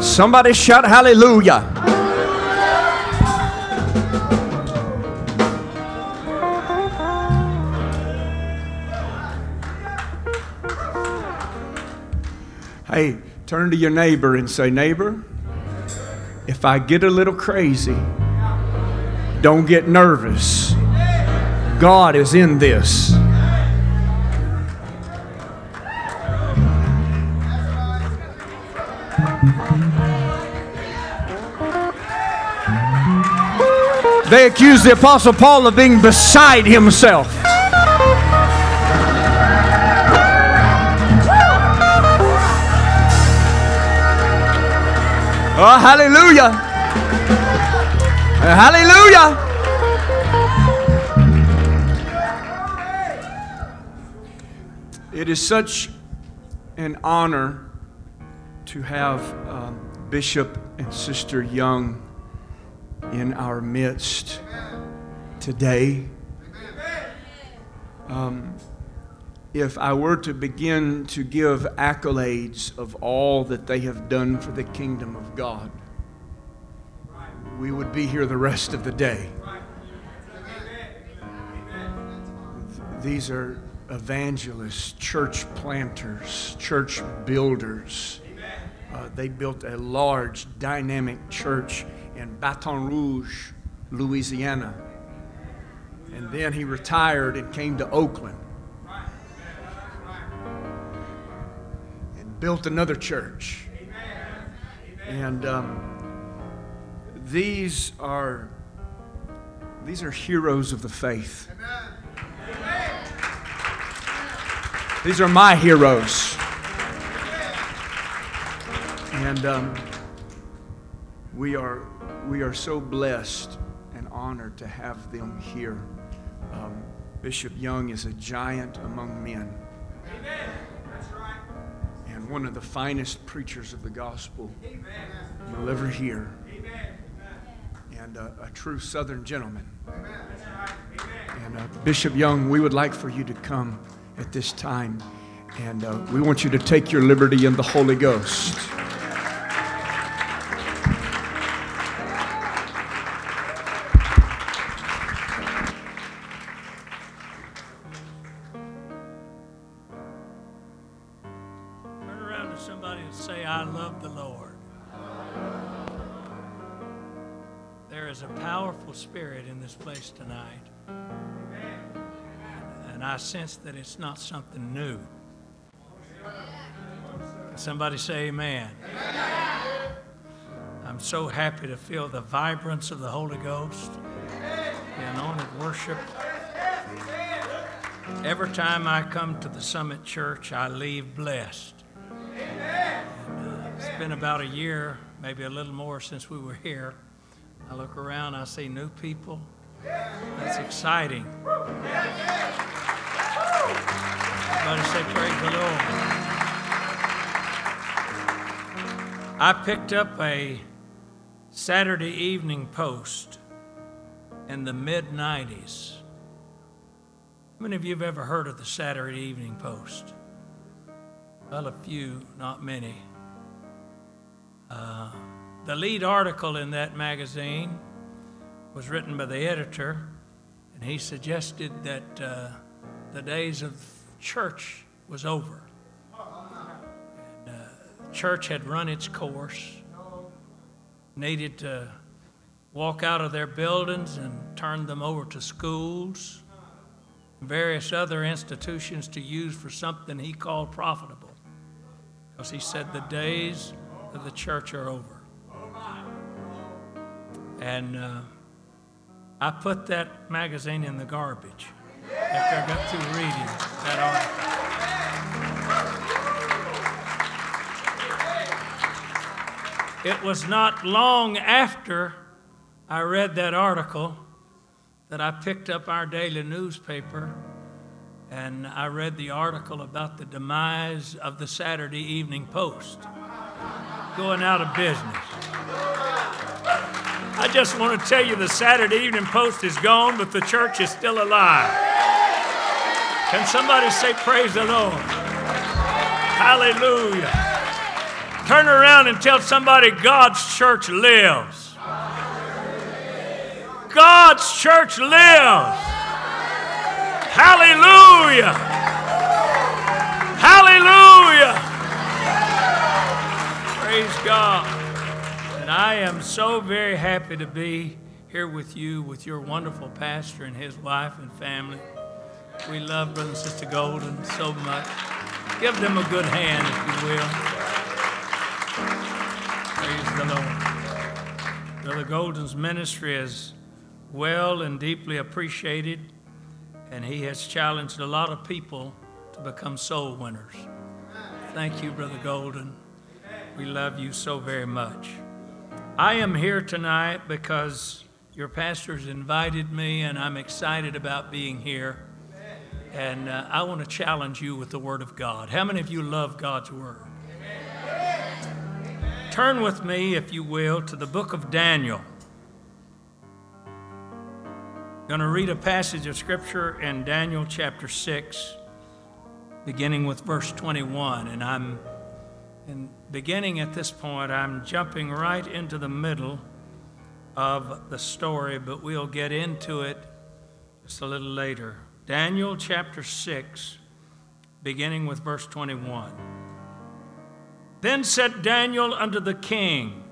Somebody shout hallelujah. Hey, turn to your neighbor and say, Neighbor, if I get a little crazy, don't get nervous. God is in this. They accused the Apostle Paul of being beside himself. Oh, hallelujah! Hallelujah! It is such an honor to have um, Bishop and Sister Young in our midst today. Um, if I were to begin to give accolades of all that they have done for the kingdom of God, we would be here the rest of the day. These are evangelists, church planters, church builders. Uh, they built a large, dynamic church in Baton Rouge, Louisiana. And then he retired and came to Oakland and built another church. And um, these are these are heroes of the faith. These are my heroes. And um, we are we are so blessed and honored to have them here. Um, Bishop Young is a giant among men. Amen. That's right. And one of the finest preachers of the gospel Amen. you'll ever hear. Amen. And a, a true Southern gentleman. And uh, Bishop Young, we would like for you to come at this time. And uh, we want you to take your liberty in the Holy Ghost. I sense that it's not something new. Somebody say amen. I'm so happy to feel the vibrance of the Holy Ghost, the anointed worship. Every time I come to the Summit Church, I leave blessed. And, uh, it's been about a year, maybe a little more since we were here. I look around, I see new people. That's exciting. Say, Praise the Lord. I picked up a Saturday Evening Post in the mid 90s. How many of you have ever heard of the Saturday Evening Post? Well, a few, not many. Uh, the lead article in that magazine was written by the editor, and he suggested that uh, the days of church was over. And, uh, church had run its course, needed to walk out of their buildings and turn them over to schools, various other institutions to use for something he called profitable. Because he said the days of the church are over. And uh, I put that magazine in the garbage after I got through reading that article. It was not long after I read that article that I picked up our daily newspaper and I read the article about the demise of the Saturday Evening Post going out of business. I just want to tell you the Saturday Evening Post is gone, but the church is still alive. Can somebody say, Praise the Lord? Hallelujah. Turn around and tell somebody God's church lives. God's church lives. Hallelujah. Hallelujah. Praise God. I am so very happy to be here with you, with your wonderful pastor and his wife and family. We love Brother and Sister Golden so much. Give them a good hand, if you will. Praise the Lord. Brother Golden's ministry is well and deeply appreciated, and he has challenged a lot of people to become soul winners. Thank you, Brother Golden. We love you so very much. I am here tonight because your pastors invited me, and I'm excited about being here. And uh, I want to challenge you with the Word of God. How many of you love God's Word? Turn with me, if you will, to the book of Daniel. I'm going to read a passage of Scripture in Daniel chapter 6, beginning with verse 21. And I'm and beginning at this point, I'm jumping right into the middle of the story, but we'll get into it just a little later. Daniel chapter 6, beginning with verse 21. Then said Daniel unto the king,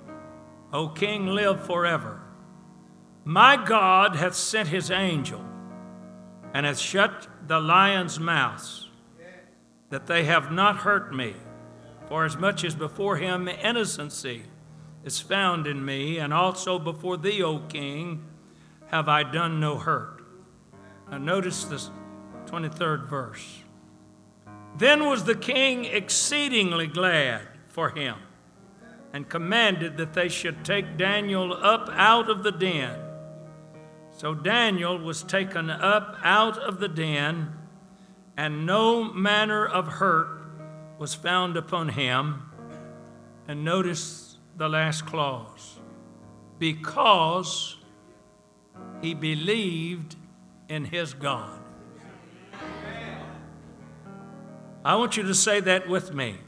O king, live forever. My God hath sent his angel, and hath shut the lions' mouths, that they have not hurt me. For as much as before him innocency is found in me, and also before thee, O king, have I done no hurt. Now, notice this 23rd verse. Then was the king exceedingly glad for him and commanded that they should take Daniel up out of the den. So Daniel was taken up out of the den, and no manner of hurt was found upon him. And notice the last clause because he believed in his God. I want you to say that with me.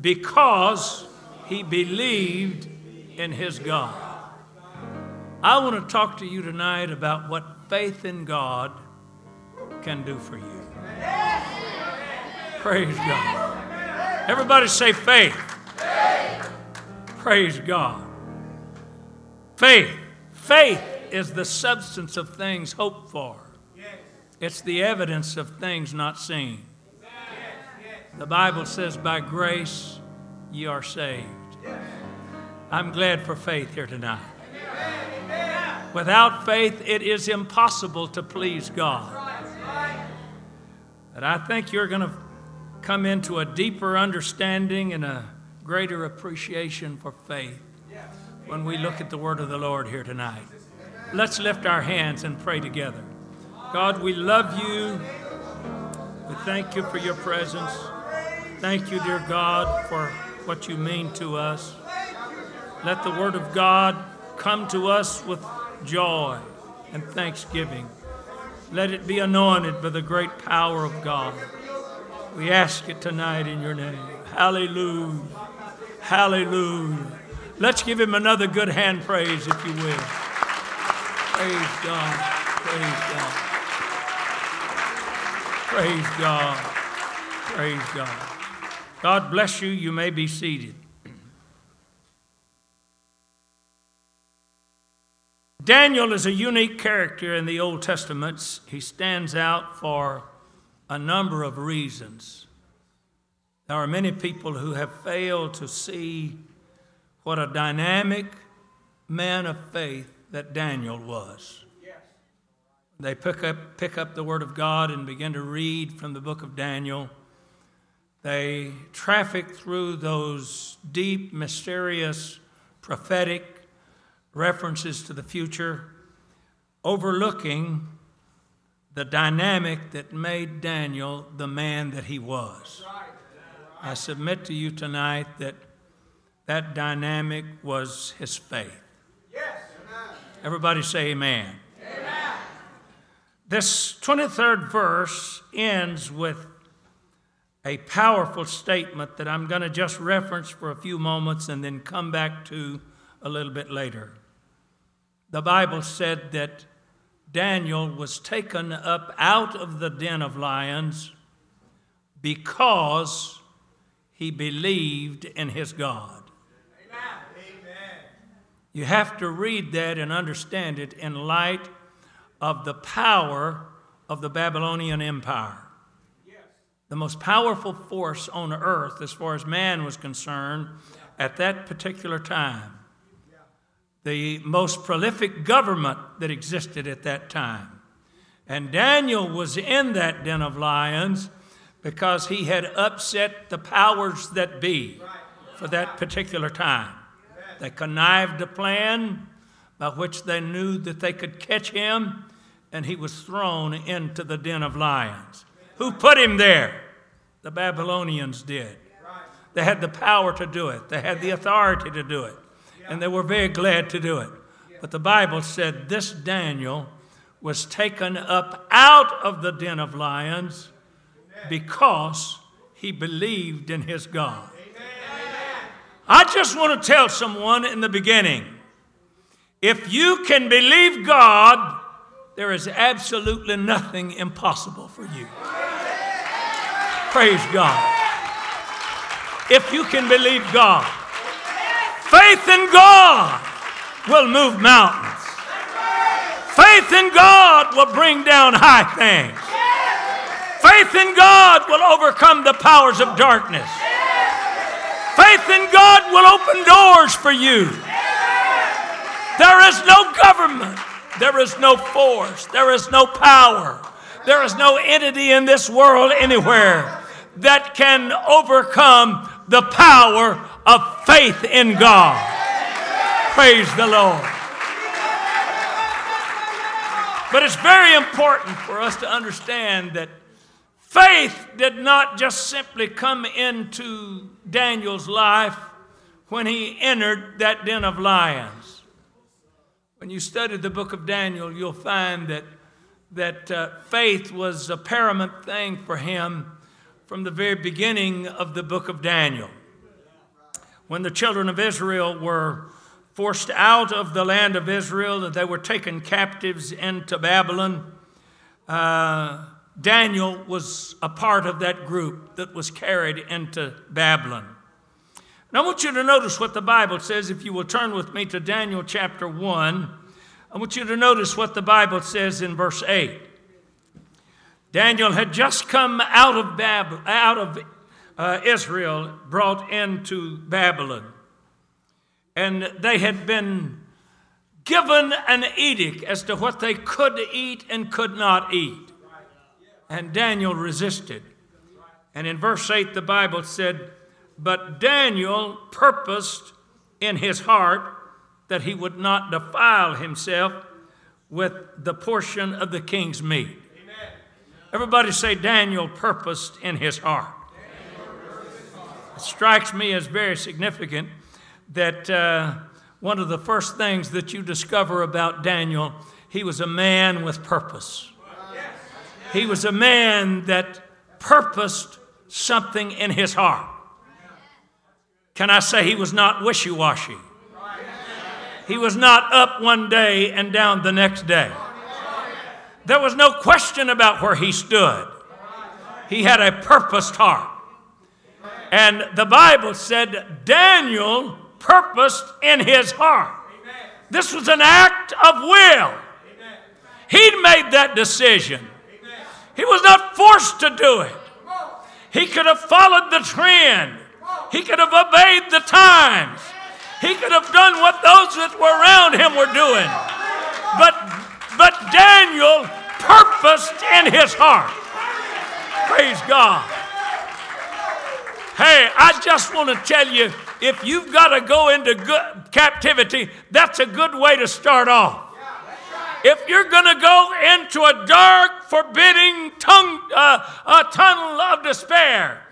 Because he believed in his God. I want to talk to you tonight about what faith in God can do for you. Praise God. Everybody say faith. faith. Praise God. Faith. Faith is the substance of things hoped for. It's the evidence of things not seen. The Bible says, by grace ye are saved. I'm glad for faith here tonight. Without faith, it is impossible to please God. But I think you're going to come into a deeper understanding and a greater appreciation for faith when we look at the word of the Lord here tonight. Let's lift our hands and pray together. God, we love you. We thank you for your presence. Thank you, dear God, for what you mean to us. Let the Word of God come to us with joy and thanksgiving. Let it be anointed by the great power of God. We ask it tonight in your name. Hallelujah. Hallelujah. Let's give him another good hand praise, if you will. Praise God. Praise God. Praise God. Praise God. God bless you. You may be seated. Daniel is a unique character in the Old Testament. He stands out for a number of reasons. There are many people who have failed to see what a dynamic man of faith that Daniel was. They pick up, pick up the Word of God and begin to read from the book of Daniel. They traffic through those deep, mysterious, prophetic references to the future, overlooking the dynamic that made Daniel the man that he was. I submit to you tonight that that dynamic was his faith. Yes. Everybody say amen. This 23rd verse ends with a powerful statement that I'm going to just reference for a few moments and then come back to a little bit later. The Bible said that Daniel was taken up out of the den of lions because he believed in his God. Amen. You have to read that and understand it in light of the power of the Babylonian Empire. The most powerful force on earth, as far as man was concerned, at that particular time the most prolific government that existed at that time. And Daniel was in that den of lions because he had upset the powers that be for that particular time. They connived a plan by which they knew that they could catch him, and he was thrown into the den of lions. Who put him there? The Babylonians did. They had the power to do it, they had the authority to do it and they were very glad to do it. But the Bible said this Daniel was taken up out of the den of lions because he believed in his God. I just want to tell someone in the beginning if you can believe God, there is absolutely nothing impossible for you. Praise God. If you can believe God, Faith in God will move mountains. Faith in God will bring down high things. Faith in God will overcome the powers of darkness. Faith in God will open doors for you. There is no government, there is no force, there is no power, there is no entity in this world anywhere that can overcome the power of faith in God. Praise the Lord. But it's very important for us to understand that faith did not just simply come into Daniel's life when he entered that den of lions. When you study the book of Daniel, you'll find that, that uh, faith was a paramount thing for him from the very beginning of the book of Daniel when the children of Israel were forced out of the land of Israel that they were taken captives into Babylon, uh, Daniel was a part of that group that was carried into Babylon. Now, I want you to notice what the Bible says. If you will turn with me to Daniel chapter 1, I want you to notice what the Bible says in verse 8. Daniel had just come out of, Bab- out of uh, Israel brought into Babylon. And they had been given an edict as to what they could eat and could not eat. And Daniel resisted. And in verse 8, the Bible said, But Daniel purposed in his heart that he would not defile himself with the portion of the king's meat. Everybody say, Daniel purposed in his heart. It strikes me as very significant that uh, one of the first things that you discover about Daniel, he was a man with purpose. He was a man that purposed something in his heart. Can I say he was not wishy washy? He was not up one day and down the next day. There was no question about where he stood. He had a purposed heart. And the Bible said Daniel purposed in his heart. This was an act of will. He'd made that decision. He was not forced to do it. He could have followed the trend. He could have obeyed the times. He could have done what those that were around him were doing. But, but Daniel purposed in his heart. Praise God. Hey, I just want to tell you if you've got to go into good captivity, that's a good way to start off. If you're going to go into a dark, forbidding tongue, uh, a tunnel of despair,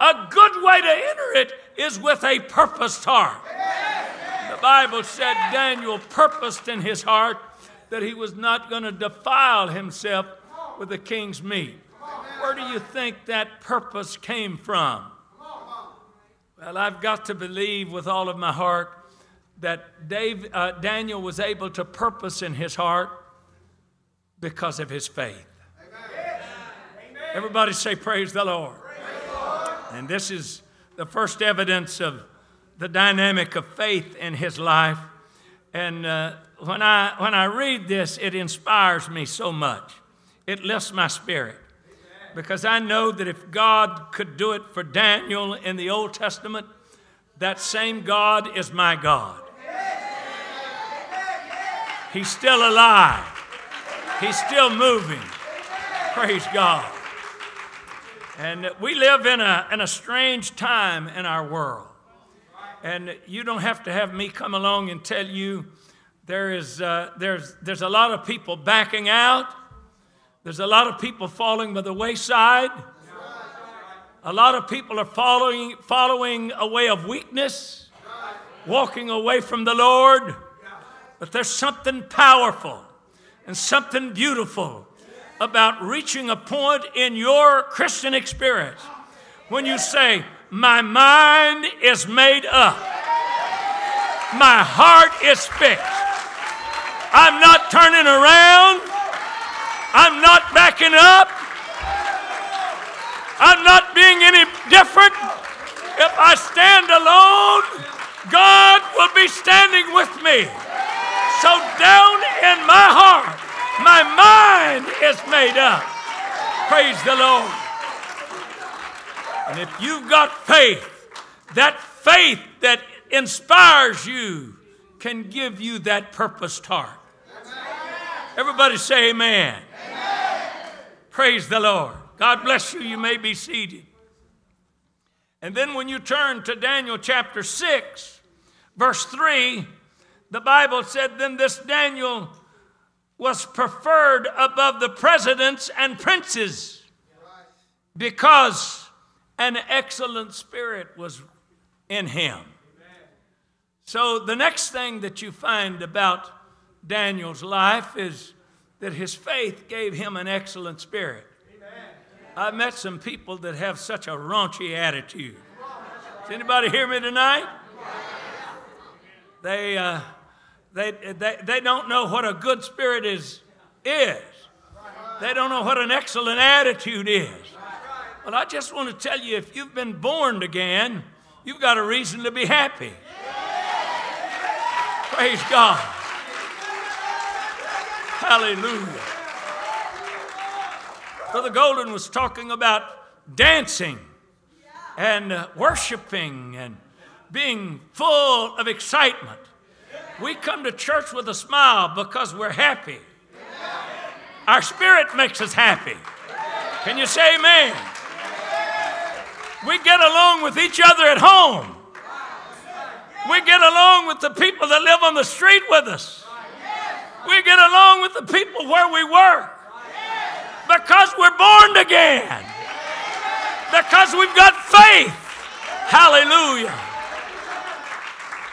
a good way to enter it is with a purposed heart. The Bible said Daniel purposed in his heart that he was not going to defile himself with the king's meat. Where do you think that purpose came from? Well, I've got to believe with all of my heart that Dave, uh, Daniel was able to purpose in his heart because of his faith. Amen. Everybody say, Praise the Lord. Praise the Lord. And this is the first evidence of the dynamic of faith in his life. And uh, when, I, when I read this, it inspires me so much. It lifts my spirit because I know that if God could do it for Daniel in the Old Testament, that same God is my God. He's still alive, He's still moving. Praise God. And we live in a, in a strange time in our world. And you don't have to have me come along and tell you there is, uh, there's, there's a lot of people backing out there's a lot of people falling by the wayside. A lot of people are following, following a way of weakness, walking away from the Lord. But there's something powerful and something beautiful about reaching a point in your Christian experience when you say, My mind is made up, my heart is fixed, I'm not turning around. I'm not backing up. I'm not being any different. If I stand alone, God will be standing with me. So down in my heart, my mind is made up. Praise the Lord. And if you've got faith, that faith that inspires you can give you that purposed heart. Everybody say amen. Praise the Lord. God bless you. You may be seated. And then when you turn to Daniel chapter 6, verse 3, the Bible said, Then this Daniel was preferred above the presidents and princes because an excellent spirit was in him. So the next thing that you find about Daniel's life is that his faith gave him an excellent spirit. I've met some people that have such a raunchy attitude. Does anybody hear me tonight? They, uh, they, they, they don't know what a good spirit is, is. They don't know what an excellent attitude is. Well, I just want to tell you if you've been born again, you've got a reason to be happy. Praise God. Hallelujah. Brother Golden was talking about dancing and worshiping and being full of excitement. We come to church with a smile because we're happy. Our spirit makes us happy. Can you say amen? We get along with each other at home. We get along with the people that live on the street with us. We get along with the people where we work because we're born again, because we've got faith. Hallelujah.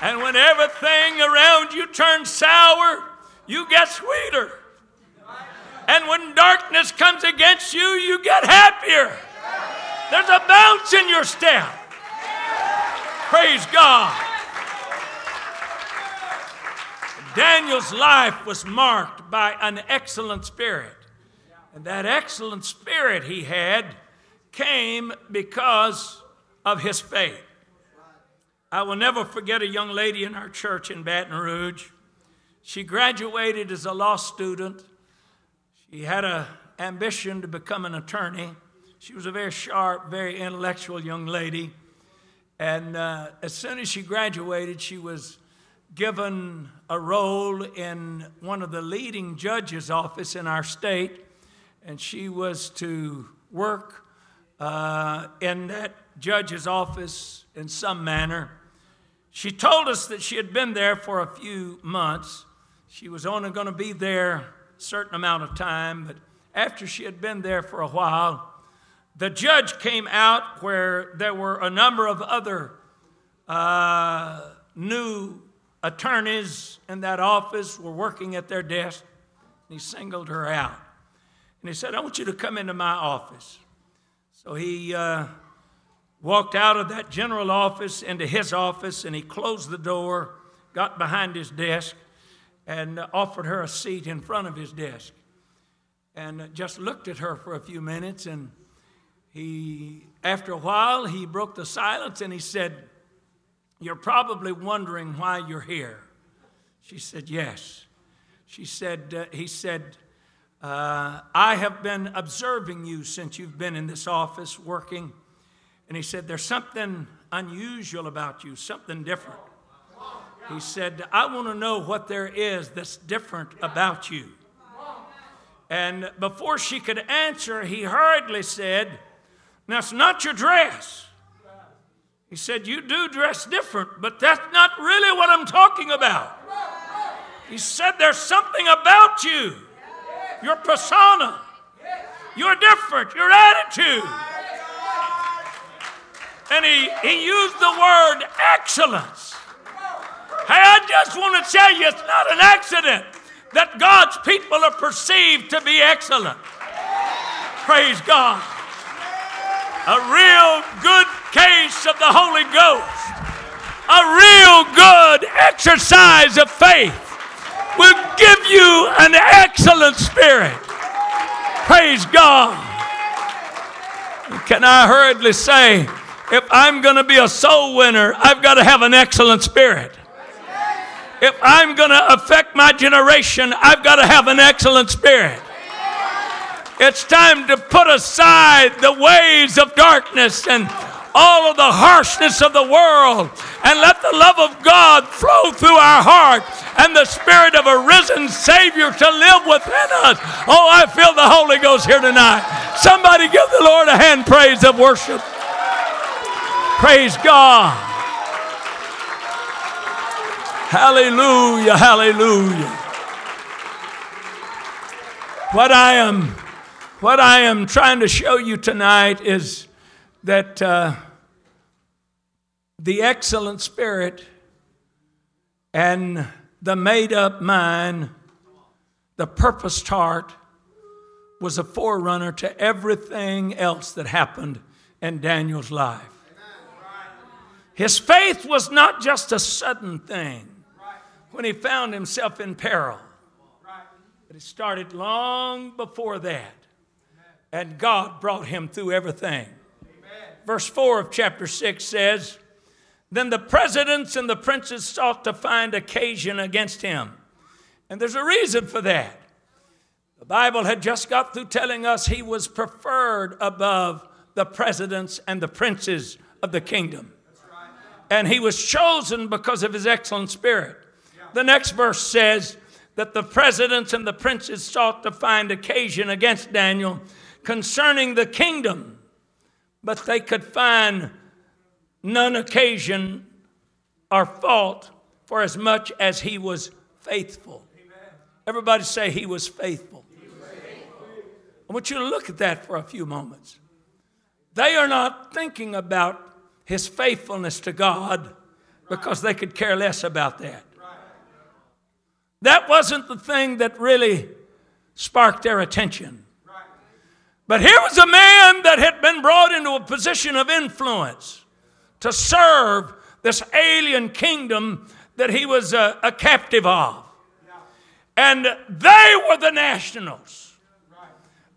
And when everything around you turns sour, you get sweeter. And when darkness comes against you, you get happier. There's a bounce in your step. Praise God. Daniel's life was marked by an excellent spirit. And that excellent spirit he had came because of his faith. I will never forget a young lady in our church in Baton Rouge. She graduated as a law student. She had an ambition to become an attorney. She was a very sharp, very intellectual young lady. And uh, as soon as she graduated, she was given a role in one of the leading judges' office in our state, and she was to work uh, in that judge's office in some manner. She told us that she had been there for a few months. She was only going to be there a certain amount of time, but after she had been there for a while, the judge came out where there were a number of other uh, new attorneys in that office were working at their desk. And he singled her out. And he said, I want you to come into my office. So he uh, walked out of that general office into his office and he closed the door, got behind his desk, and offered her a seat in front of his desk. And just looked at her for a few minutes. And he, after a while, he broke the silence and he said, You're probably wondering why you're here. She said, Yes. She said, uh, He said, uh, I have been observing you since you've been in this office working. And he said, There's something unusual about you, something different. He said, I want to know what there is that's different about you. And before she could answer, he hurriedly said, it's not your dress. He said, You do dress different, but that's not really what I'm talking about. He said, There's something about you, your persona, you're different, your attitude. And he, he used the word excellence. Hey, I just want to tell you it's not an accident that God's people are perceived to be excellent. Praise God. A real good case of the Holy Ghost, a real good exercise of faith will give you an excellent spirit. Praise God. Can I hurriedly say, if I'm going to be a soul winner, I've got to have an excellent spirit. If I'm going to affect my generation, I've got to have an excellent spirit. It's time to put aside the ways of darkness and all of the harshness of the world and let the love of God flow through our heart and the spirit of a risen Savior to live within us. Oh, I feel the Holy Ghost here tonight. Somebody give the Lord a hand praise of worship. Praise God. Hallelujah, hallelujah. What I am what I am trying to show you tonight is that uh, the excellent spirit and the made up mind, the purposed heart, was a forerunner to everything else that happened in Daniel's life. His faith was not just a sudden thing when he found himself in peril, but it started long before that. And God brought him through everything. Verse 4 of chapter 6 says, Then the presidents and the princes sought to find occasion against him. And there's a reason for that. The Bible had just got through telling us he was preferred above the presidents and the princes of the kingdom. And he was chosen because of his excellent spirit. The next verse says that the presidents and the princes sought to find occasion against Daniel concerning the kingdom, but they could find none occasion or fault for as much as he was faithful. Everybody say he was faithful. I want you to look at that for a few moments. They are not thinking about his faithfulness to God because they could care less about that. That wasn't the thing that really sparked their attention. But here was a man that had been brought into a position of influence to serve this alien kingdom that he was a, a captive of. And they were the nationals.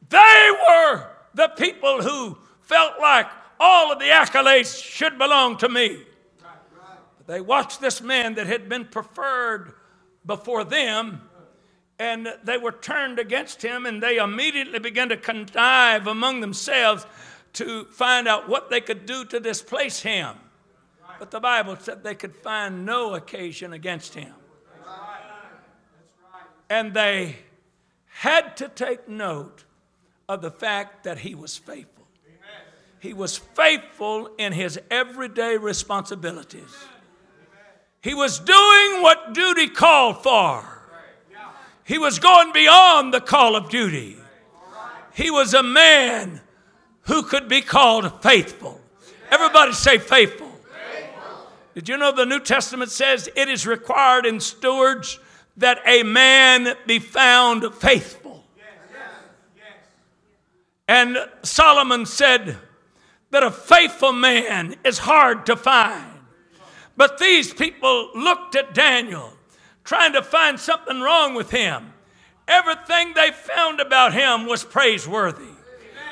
They were the people who felt like all of the accolades should belong to me. They watched this man that had been preferred before them and they were turned against him and they immediately began to connive among themselves to find out what they could do to displace him. But the bible said they could find no occasion against him. And they had to take note of the fact that he was faithful. He was faithful in his everyday responsibilities. He was doing what duty called for he was going beyond the call of duty. He was a man who could be called faithful. Everybody say faithful. Did you know the New Testament says it is required in stewards that a man be found faithful? And Solomon said, that a faithful man is hard to find. But these people looked at Daniel, trying to find something wrong with him. Everything they found about him was praiseworthy.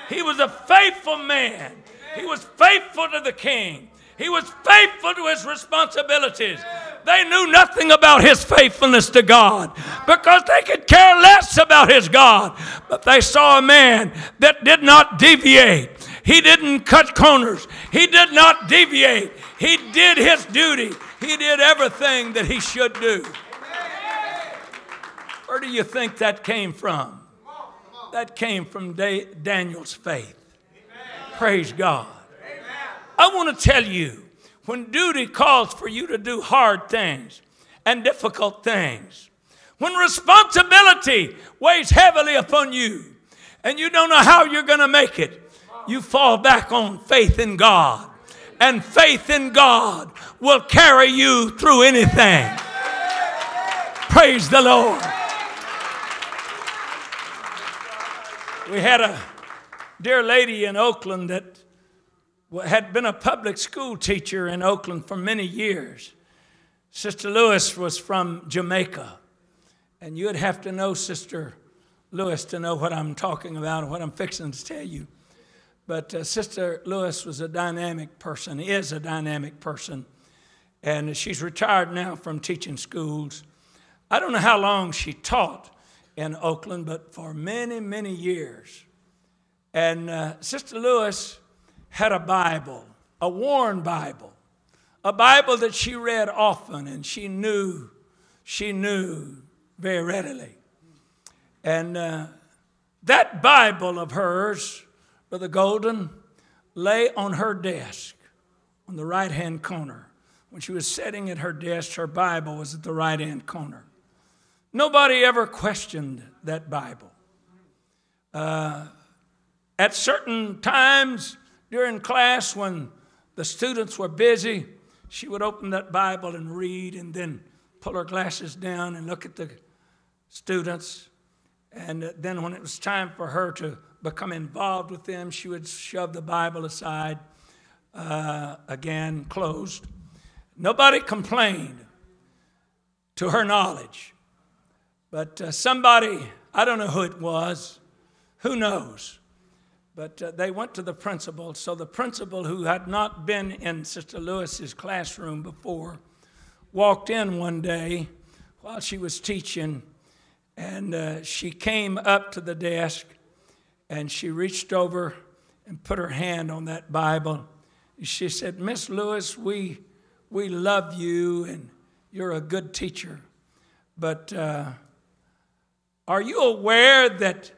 He was a faithful man. He was faithful to the king. He was faithful to his responsibilities. They knew nothing about his faithfulness to God because they could care less about his God. But they saw a man that did not deviate. He didn't cut corners. He did not deviate. He did his duty. He did everything that he should do. Where do you think that came from? That came from Daniel's faith. Praise God. I want to tell you when duty calls for you to do hard things and difficult things, when responsibility weighs heavily upon you and you don't know how you're going to make it, you fall back on faith in God. And faith in God will carry you through anything. Praise the Lord. We had a dear lady in Oakland that had been a public school teacher in Oakland for many years. Sister Lewis was from Jamaica. And you'd have to know Sister Lewis to know what I'm talking about and what I'm fixing to tell you. But uh, Sister Lewis was a dynamic person, is a dynamic person. And she's retired now from teaching schools. I don't know how long she taught in Oakland, but for many, many years. And uh, Sister Lewis had a Bible, a worn Bible, a Bible that she read often and she knew, she knew very readily. And uh, that Bible of hers, Brother Golden, lay on her desk on the right hand corner. When she was sitting at her desk, her Bible was at the right hand corner. Nobody ever questioned that Bible. Uh, at certain times, during class, when the students were busy, she would open that Bible and read and then pull her glasses down and look at the students. And then, when it was time for her to become involved with them, she would shove the Bible aside, uh, again, closed. Nobody complained to her knowledge. But uh, somebody, I don't know who it was, who knows? But uh, they went to the principal. So the principal, who had not been in Sister Lewis's classroom before, walked in one day while she was teaching, and uh, she came up to the desk and she reached over and put her hand on that Bible. She said, Miss Lewis, we, we love you and you're a good teacher, but uh, are you aware that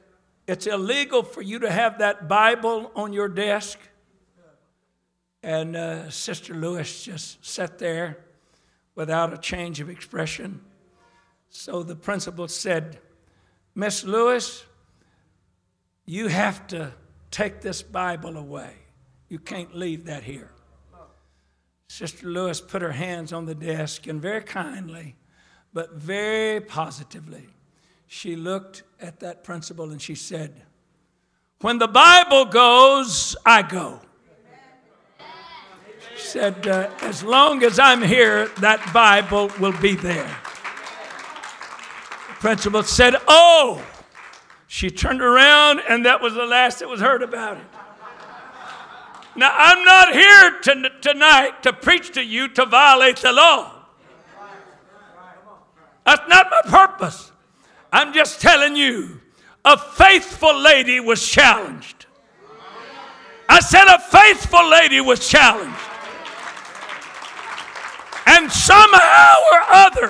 it's illegal for you to have that Bible on your desk. And uh, Sister Lewis just sat there without a change of expression. So the principal said, Miss Lewis, you have to take this Bible away. You can't leave that here. Sister Lewis put her hands on the desk and very kindly, but very positively, she looked at that principal and she said, When the Bible goes, I go. She said, uh, As long as I'm here, that Bible will be there. The principal said, Oh! She turned around, and that was the last that was heard about it. Now, I'm not here to, tonight to preach to you to violate the law. That's not my purpose. I'm just telling you, a faithful lady was challenged. I said a faithful lady was challenged. And somehow or other,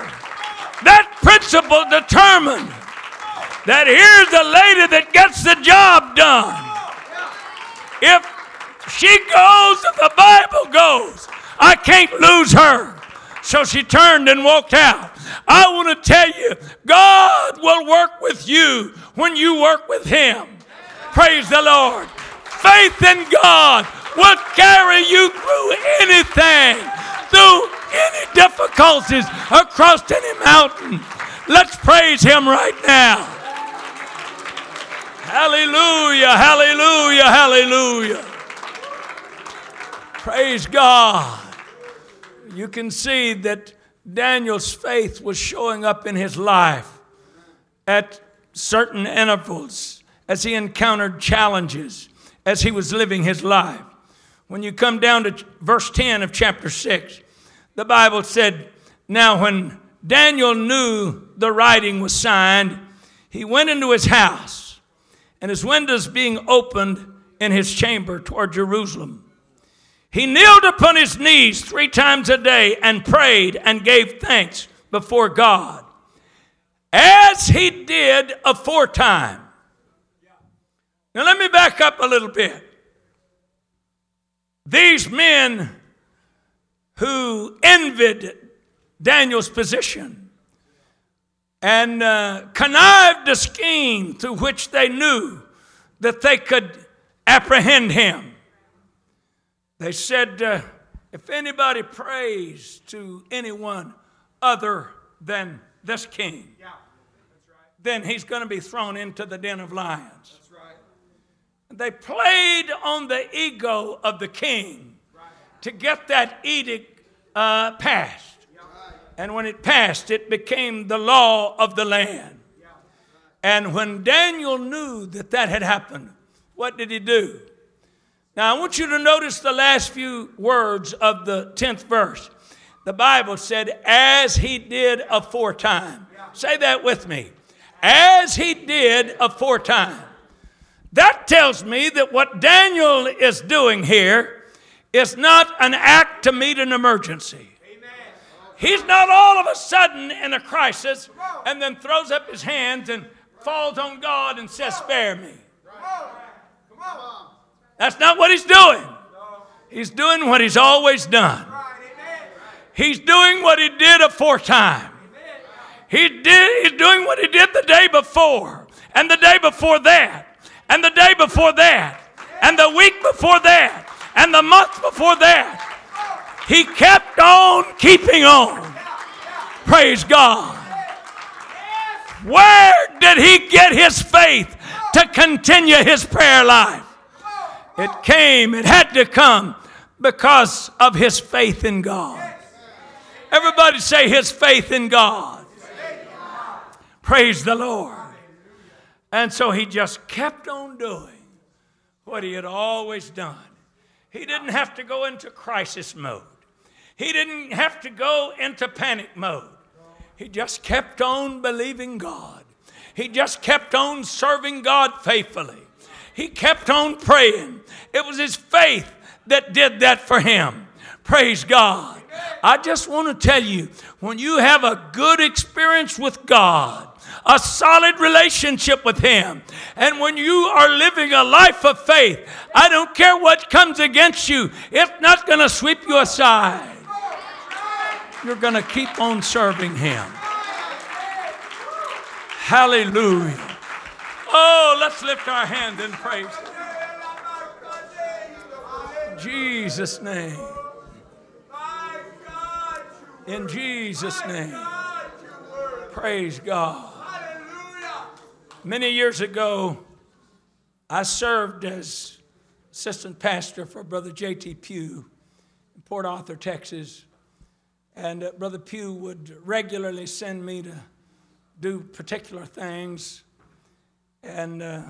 that principal determined that here's the lady that gets the job done. If she goes, if the Bible goes, I can't lose her. So she turned and walked out. I want to tell you, God will work with you when you work with Him. Praise the Lord. Faith in God will carry you through anything, through any difficulties, across any mountain. Let's praise Him right now. Hallelujah, hallelujah, hallelujah. Praise God. You can see that Daniel's faith was showing up in his life at certain intervals as he encountered challenges as he was living his life. When you come down to verse 10 of chapter 6, the Bible said, Now when Daniel knew the writing was signed, he went into his house, and his windows being opened in his chamber toward Jerusalem. He kneeled upon his knees three times a day and prayed and gave thanks before God, as he did aforetime. Now, let me back up a little bit. These men who envied Daniel's position and uh, connived a scheme through which they knew that they could apprehend him. They said, uh, if anybody prays to anyone other than this king, yeah, right. then he's going to be thrown into the den of lions. Right. They played on the ego of the king right. to get that edict uh, passed. And when it passed, it became the law of the land. And when Daniel knew that that had happened, what did he do? Now, I want you to notice the last few words of the 10th verse. The Bible said, as he did aforetime. Say that with me. As he did aforetime. That tells me that what Daniel is doing here is not an act to meet an emergency. He's not all of a sudden in a crisis and then throws up his hands and falls on God and says, Spare me. That's not what he's doing. He's doing what he's always done. He's doing what he did aforetime. He did, he's doing what he did the day before, and the day before that, and the day before that, and the week before that, and the month before that. He kept on keeping on. Praise God. Where did he get his faith to continue his prayer life? It came, it had to come because of his faith in God. Everybody say his faith in God. Praise the Lord. And so he just kept on doing what he had always done. He didn't have to go into crisis mode. He didn't have to go into panic mode. He just kept on believing God. He just kept on serving God faithfully. He kept on praying. It was his faith that did that for him. Praise God. I just want to tell you when you have a good experience with God, a solid relationship with Him, and when you are living a life of faith, I don't care what comes against you, it's not going to sweep you aside. You're going to keep on serving Him. Hallelujah. Oh, let's lift our hand in praise In Jesus' name. In Jesus' name. Praise God. Many years ago, I served as assistant pastor for Brother J.T. Pugh in Port Arthur, Texas. And uh, Brother Pugh would regularly send me to do particular things. And uh,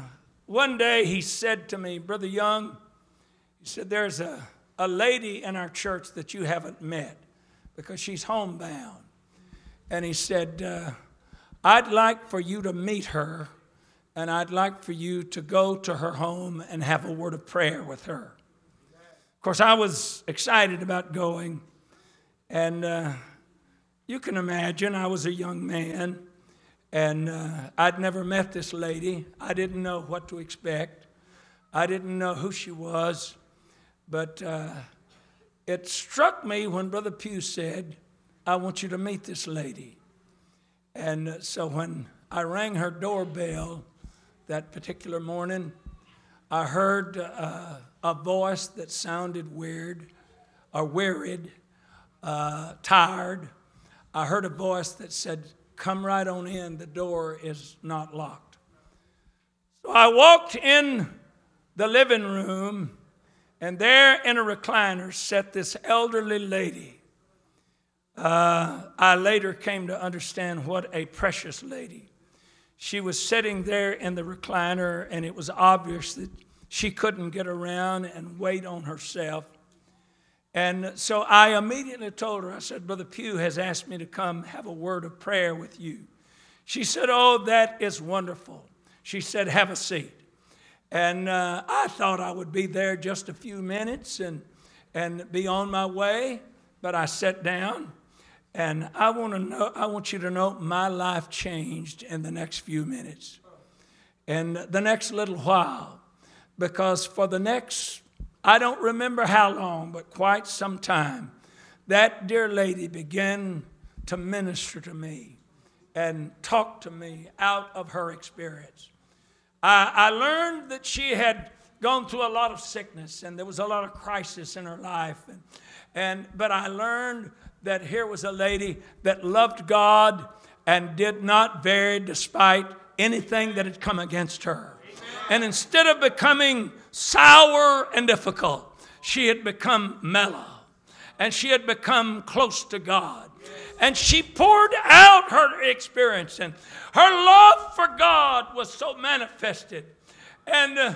one day he said to me, Brother Young, he said, There's a, a lady in our church that you haven't met because she's homebound. And he said, uh, I'd like for you to meet her, and I'd like for you to go to her home and have a word of prayer with her. Of course, I was excited about going, and uh, you can imagine I was a young man, and uh, I'd never met this lady. I didn't know what to expect, I didn't know who she was. But uh, it struck me when Brother Pugh said, I want you to meet this lady. And uh, so when I rang her doorbell that particular morning, I heard uh, a voice that sounded weird or wearied, uh, tired. I heard a voice that said, Come right on in, the door is not locked. So I walked in the living room And there in a recliner sat this elderly lady. Uh, I later came to understand what a precious lady. She was sitting there in the recliner, and it was obvious that she couldn't get around and wait on herself. And so I immediately told her, I said, Brother Pugh has asked me to come have a word of prayer with you. She said, Oh, that is wonderful. She said, Have a seat. And uh, I thought I would be there just a few minutes and, and be on my way, but I sat down. And I want to know, I want you to know my life changed in the next few minutes. And the next little while, because for the next, I don't remember how long, but quite some time, that dear lady began to minister to me and talk to me out of her experience. I, I learned that she had gone through a lot of sickness and there was a lot of crisis in her life. And, and, but I learned that here was a lady that loved God and did not vary despite anything that had come against her. And instead of becoming sour and difficult, she had become mellow and she had become close to God. And she poured out her experience, and her love for God was so manifested. And uh, uh,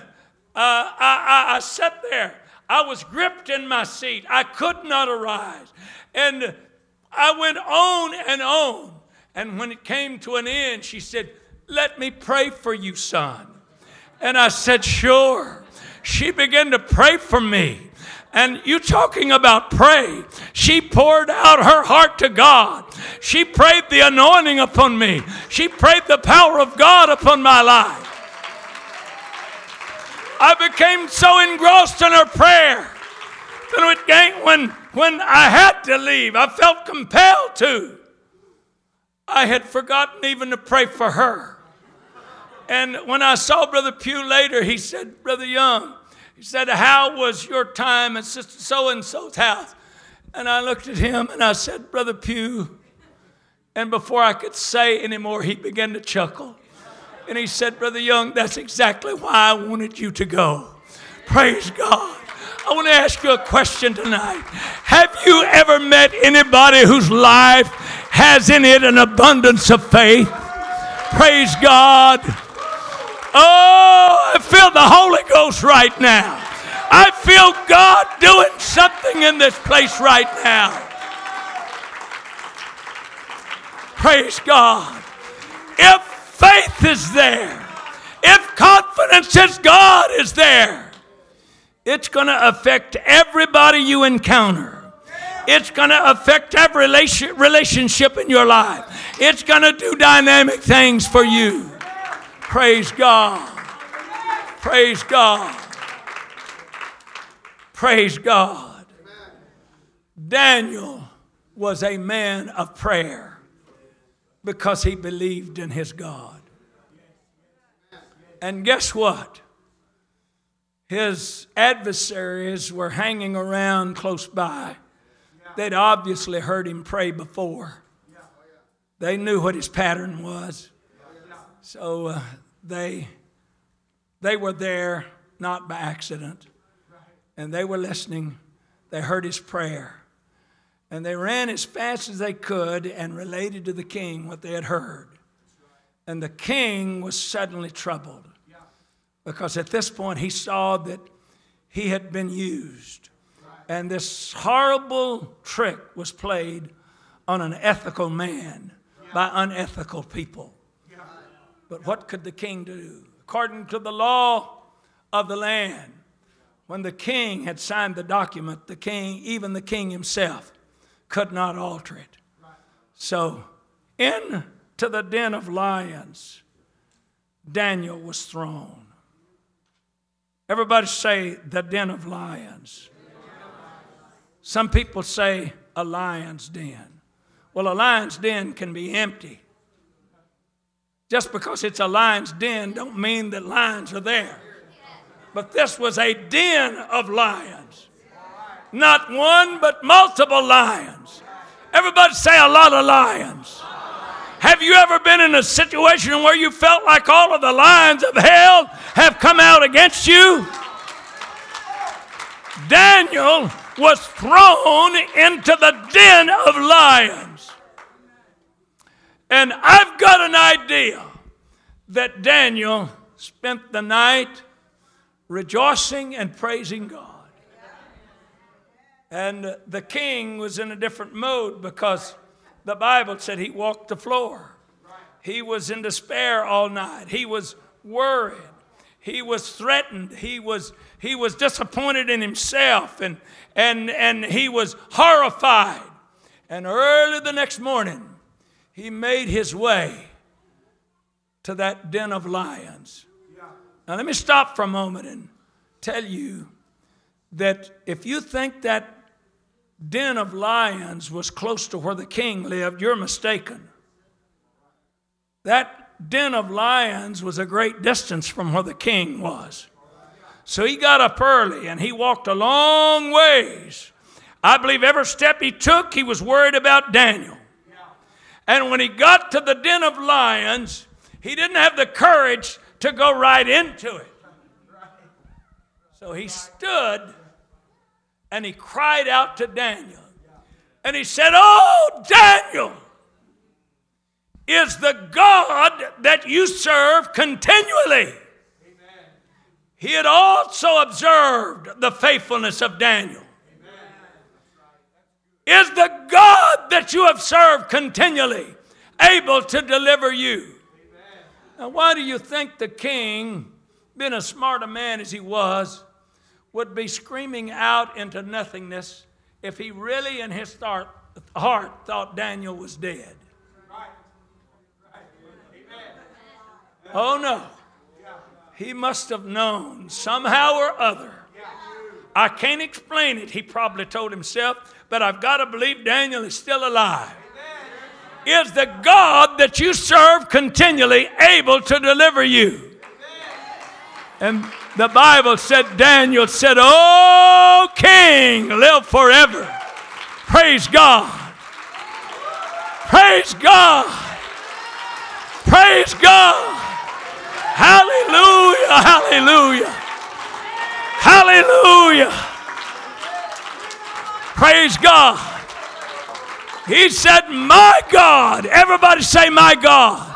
I, I, I sat there. I was gripped in my seat. I could not arise. And I went on and on. And when it came to an end, she said, Let me pray for you, son. And I said, Sure. She began to pray for me. And you talking about pray. She poured out her heart to God. She prayed the anointing upon me. She prayed the power of God upon my life. I became so engrossed in her prayer that when, when I had to leave, I felt compelled to. I had forgotten even to pray for her. And when I saw Brother Pugh later, he said, Brother Young, he said, How was your time at Sister So and so's house? And I looked at him and I said, Brother Pugh. And before I could say anymore, he began to chuckle. And he said, Brother Young, that's exactly why I wanted you to go. Praise God. I want to ask you a question tonight. Have you ever met anybody whose life has in it an abundance of faith? Praise God. Oh, I feel the Holy Ghost right now. I feel God doing something in this place right now. Praise God. If faith is there, if confidence in God is there, it's going to affect everybody you encounter. It's going to affect every relationship in your life. It's going to do dynamic things for you. Praise God. Praise God. Praise God. Daniel was a man of prayer because he believed in his God. And guess what? His adversaries were hanging around close by. They'd obviously heard him pray before, they knew what his pattern was. So uh, they, they were there not by accident. And they were listening. They heard his prayer. And they ran as fast as they could and related to the king what they had heard. And the king was suddenly troubled because at this point he saw that he had been used. And this horrible trick was played on an ethical man by unethical people. But what could the king do? According to the law of the land, when the king had signed the document, the king, even the king himself, could not alter it. So, into the den of lions, Daniel was thrown. Everybody say the den of lions. Some people say a lion's den. Well, a lion's den can be empty. Just because it's a lion's den don't mean that lions are there. But this was a den of lions. Not one, but multiple lions. Everybody say a lot of lions. Have you ever been in a situation where you felt like all of the lions of hell have come out against you? Daniel was thrown into the den of lions. And I've got an idea that Daniel spent the night rejoicing and praising God. And the king was in a different mode because the Bible said he walked the floor. He was in despair all night. He was worried. He was threatened. He was, he was disappointed in himself and, and, and he was horrified. And early the next morning, he made his way to that den of lions. Now, let me stop for a moment and tell you that if you think that den of lions was close to where the king lived, you're mistaken. That den of lions was a great distance from where the king was. So he got up early and he walked a long ways. I believe every step he took, he was worried about Daniel. And when he got to the den of lions, he didn't have the courage to go right into it. So he stood and he cried out to Daniel. And he said, Oh, Daniel, is the God that you serve continually. He had also observed the faithfulness of Daniel. Is the God that you have served continually able to deliver you? Now, why do you think the king, being as smart a man as he was, would be screaming out into nothingness if he really in his heart, heart thought Daniel was dead. Oh no. He must have known somehow or other. I can't explain it, he probably told himself, but I've got to believe Daniel is still alive. Is the God that you serve continually able to deliver you? And the Bible said, Daniel said, Oh, King, live forever. Praise God. Praise God. Praise God. Hallelujah. Hallelujah. Hallelujah. Praise God. He said, My God. Everybody say, My God.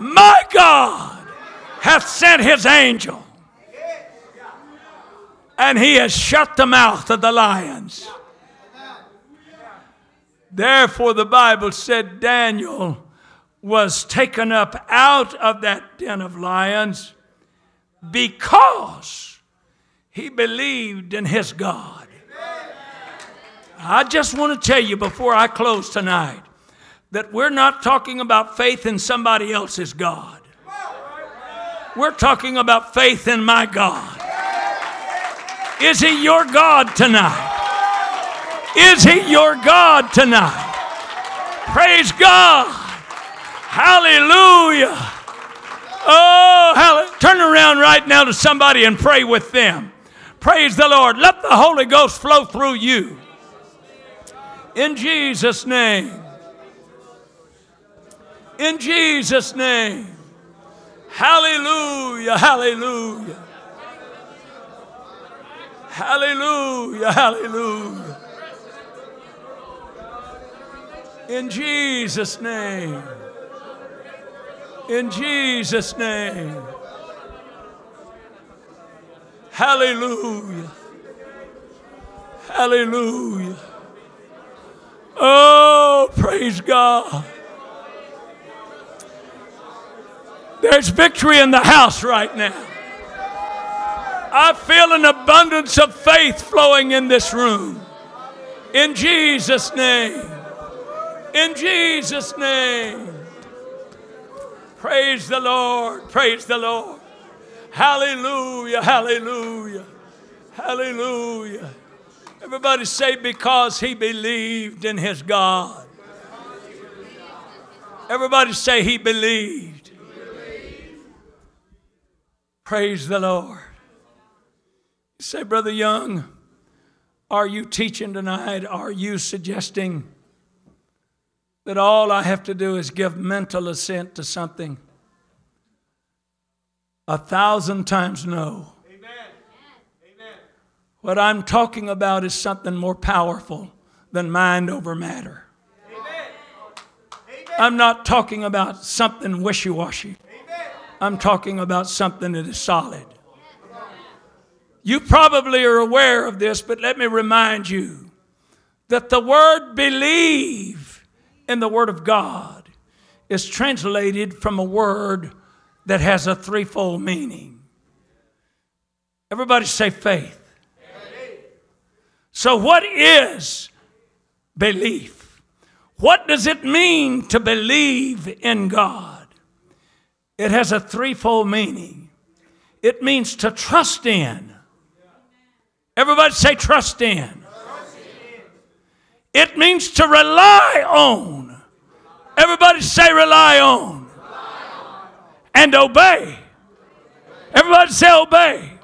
My God hath sent his angel and he has shut the mouth of the lions. Therefore, the Bible said Daniel was taken up out of that den of lions because he believed in his God. I just want to tell you before I close tonight that we're not talking about faith in somebody else's God. We're talking about faith in my God. Is He your God tonight? Is He your God tonight? Praise God. Hallelujah. Oh, hallelujah. Turn around right now to somebody and pray with them. Praise the Lord. Let the Holy Ghost flow through you. In Jesus' name. In Jesus' name. Hallelujah. Hallelujah. Hallelujah, hallelujah. In Jesus' name. In Jesus' name. Hallelujah. Hallelujah. Oh, praise God. There's victory in the house right now. I feel an abundance of faith flowing in this room. In Jesus' name. In Jesus' name. Praise the Lord. Praise the Lord. Hallelujah. Hallelujah. Hallelujah. Everybody say, because he believed in his God. Everybody say, he believed. Praise the Lord. Say, Brother Young, are you teaching tonight? Are you suggesting that all I have to do is give mental assent to something? A thousand times no. Amen. Amen. What I'm talking about is something more powerful than mind over matter. I'm not talking about something wishy washy. I'm talking about something that is solid. You probably are aware of this, but let me remind you that the word believe in the Word of God is translated from a word that has a threefold meaning. Everybody say faith. So, what is belief? What does it mean to believe in God? It has a threefold meaning. It means to trust in. Everybody say trust in. It means to rely on. Everybody say rely on. And obey. Everybody say obey.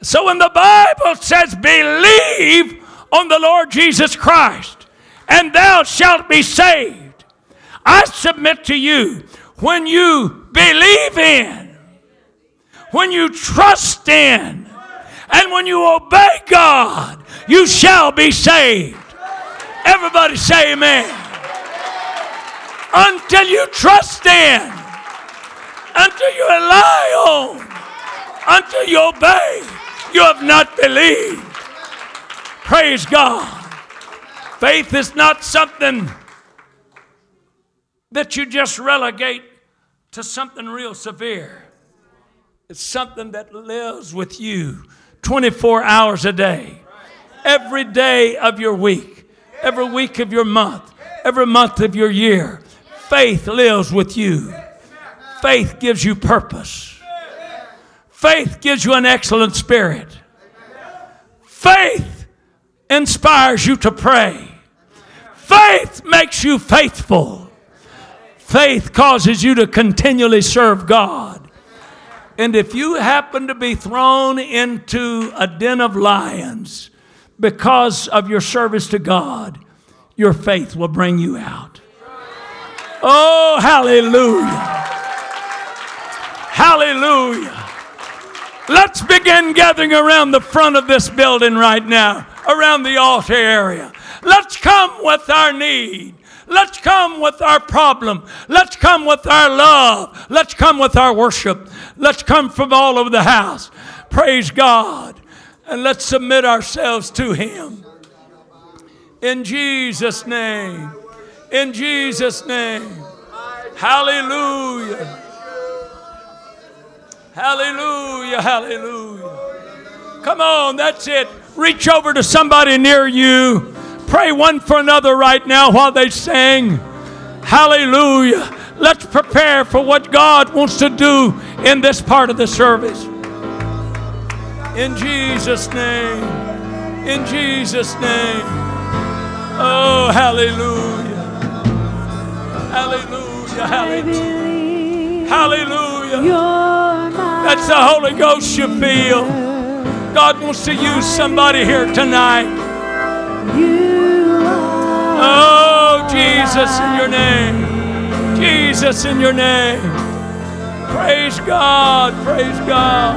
So when the Bible says, believe on the Lord Jesus Christ, and thou shalt be saved, I submit to you, when you believe in, when you trust in, and when you obey God, you shall be saved. Everybody say amen. Until you trust in, until you rely on, until you obey you have not believed. Praise God. Faith is not something that you just relegate to something real severe. It's something that lives with you 24 hours a day, every day of your week, every week of your month, every month of your year. Faith lives with you. Faith gives you purpose. Faith gives you an excellent spirit. Faith inspires you to pray. Faith makes you faithful. Faith causes you to continually serve God. And if you happen to be thrown into a den of lions because of your service to God, your faith will bring you out. Oh, hallelujah! Hallelujah! Let's begin gathering around the front of this building right now, around the altar area. Let's come with our need. Let's come with our problem. Let's come with our love. Let's come with our worship. Let's come from all over the house. Praise God. And let's submit ourselves to Him. In Jesus' name. In Jesus' name. Hallelujah. Hallelujah, hallelujah. Come on, that's it. Reach over to somebody near you. Pray one for another right now while they sing. Hallelujah. Let's prepare for what God wants to do in this part of the service. In Jesus' name. In Jesus' name. Oh, hallelujah. Hallelujah. Hallelujah. Hallelujah. That's the Holy Ghost you feel. God wants to use somebody here tonight. Oh, Jesus, in your name. Jesus, in your name. Praise God. Praise God.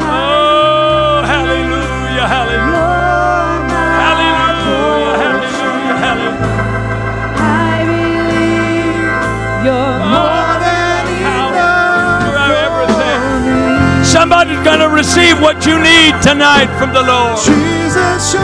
Oh, hallelujah. Hallelujah. Somebody's going to receive what you need tonight from the Lord. Jesus,